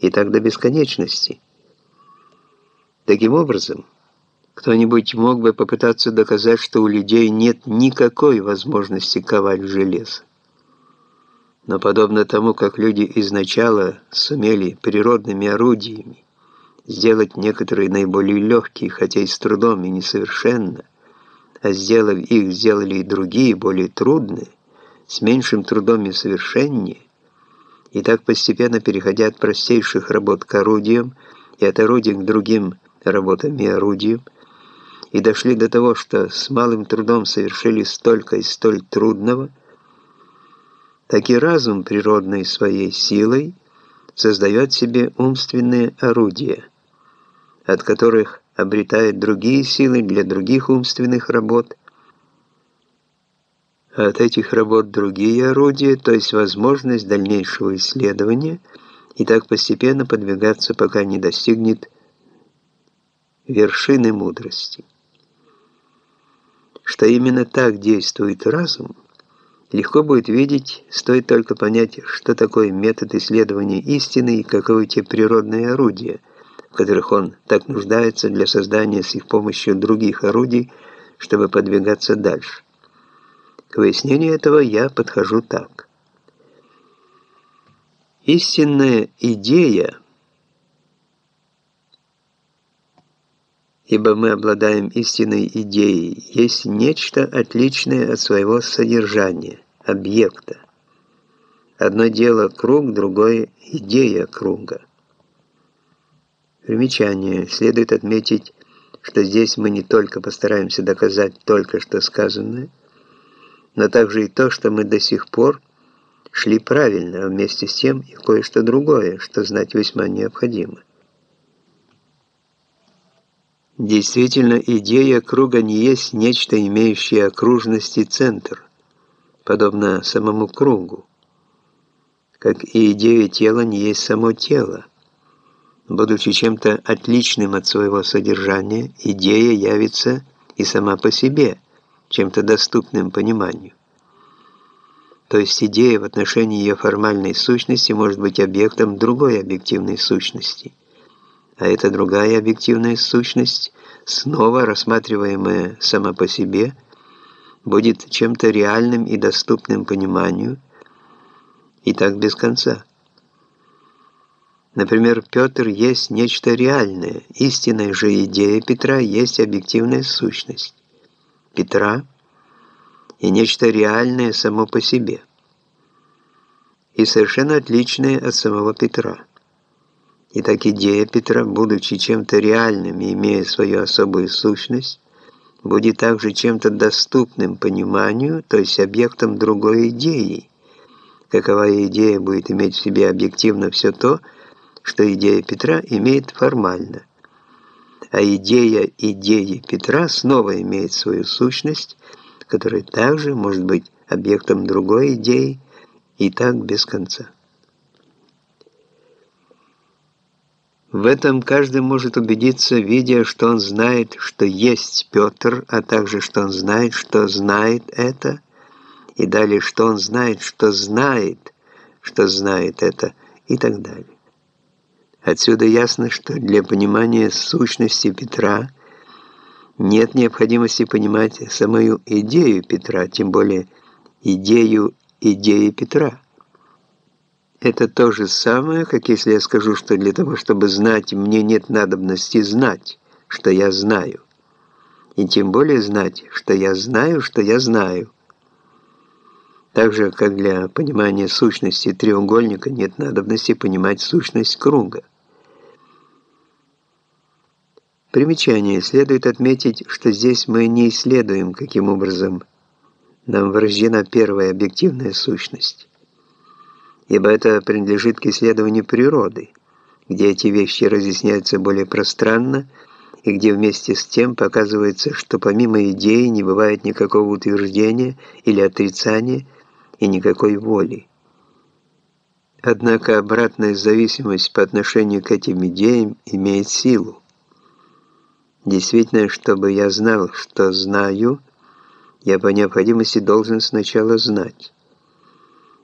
и так до бесконечности. Таким образом, кто-нибудь мог бы попытаться доказать, что у людей нет никакой возможности ковать железо. Но подобно тому, как люди изначально сумели природными орудиями сделать некоторые наиболее легкие, хотя и с трудом и несовершенно, а сделав их, сделали и другие, более трудные, с меньшим трудом и совершеннее, и так постепенно переходя от простейших работ к орудиям и от орудий к другим работам и орудиям, и дошли до того, что с малым трудом совершили столько и столь трудного, так и разум природной своей силой создает себе умственные орудия, от которых обретает другие силы для других умственных работ, а от этих работ другие орудия, то есть возможность дальнейшего исследования, и так постепенно подвигаться, пока не достигнет вершины мудрости. Что именно так действует разум, легко будет видеть, стоит только понять, что такое метод исследования истины и каковы те природные орудия, в которых он так нуждается для создания с их помощью других орудий, чтобы подвигаться дальше. К выяснению этого я подхожу так. Истинная идея, ибо мы обладаем истинной идеей, есть нечто отличное от своего содержания, объекта. Одно дело круг, другое идея круга. Примечание. Следует отметить, что здесь мы не только постараемся доказать только что сказанное, но также и то, что мы до сих пор шли правильно, а вместе с тем и кое-что другое, что знать весьма необходимо. Действительно, идея круга не есть нечто, имеющее окружность и центр, подобно самому кругу, как и идея тела не есть само тело. Будучи чем-то отличным от своего содержания, идея явится и сама по себе – чем-то доступным пониманию. То есть идея в отношении ее формальной сущности может быть объектом другой объективной сущности. А эта другая объективная сущность, снова рассматриваемая сама по себе, будет чем-то реальным и доступным пониманию, и так без конца. Например, Петр есть нечто реальное, истинная же идея Петра есть объективная сущность. Петра и нечто реальное само по себе, и совершенно отличное от самого Петра. И так идея Петра, будучи чем-то реальным и имея свою особую сущность, будет также чем-то доступным пониманию, то есть объектом другой идеи. Какова идея будет иметь в себе объективно все то, что идея Петра имеет формально а идея идеи Петра снова имеет свою сущность, которая также может быть объектом другой идеи, и так без конца. В этом каждый может убедиться, видя, что он знает, что есть Петр, а также, что он знает, что знает это, и далее, что он знает, что знает, что знает это, и так далее. Отсюда ясно, что для понимания сущности Петра нет необходимости понимать самую идею Петра, тем более идею идеи Петра. Это то же самое, как если я скажу, что для того, чтобы знать, мне нет надобности знать, что я знаю. И тем более знать, что я знаю, что я знаю. Так же, как для понимания сущности треугольника нет надобности понимать сущность круга. Примечание. Следует отметить, что здесь мы не исследуем, каким образом нам врождена первая объективная сущность, ибо это принадлежит к исследованию природы, где эти вещи разъясняются более пространно и где вместе с тем показывается, что помимо идеи не бывает никакого утверждения или отрицания и никакой воли. Однако обратная зависимость по отношению к этим идеям имеет силу. Действительно, чтобы я знал, что знаю, я по необходимости должен сначала знать.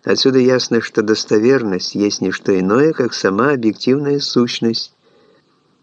Отсюда ясно, что достоверность есть не что иное, как сама объективная сущность